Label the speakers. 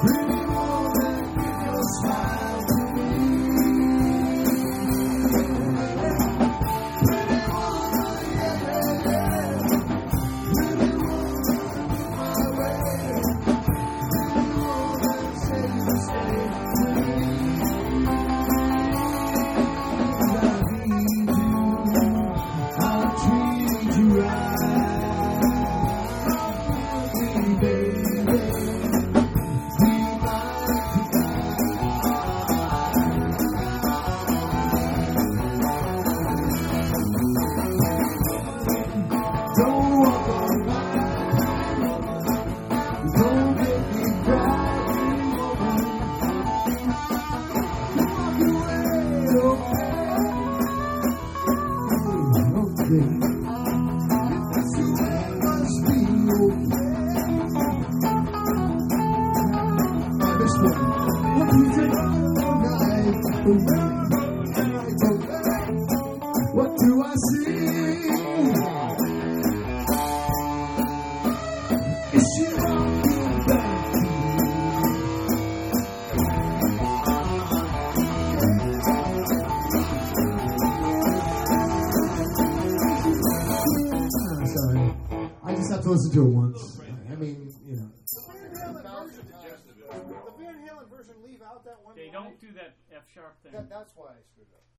Speaker 1: Free. What do I see? Is she? Ah, sorry. I just have to listen to it once. I mean, you know.
Speaker 2: Halen version, leave out that one
Speaker 3: They
Speaker 2: line.
Speaker 3: don't do that F sharp thing.
Speaker 2: That, that's why I screwed up.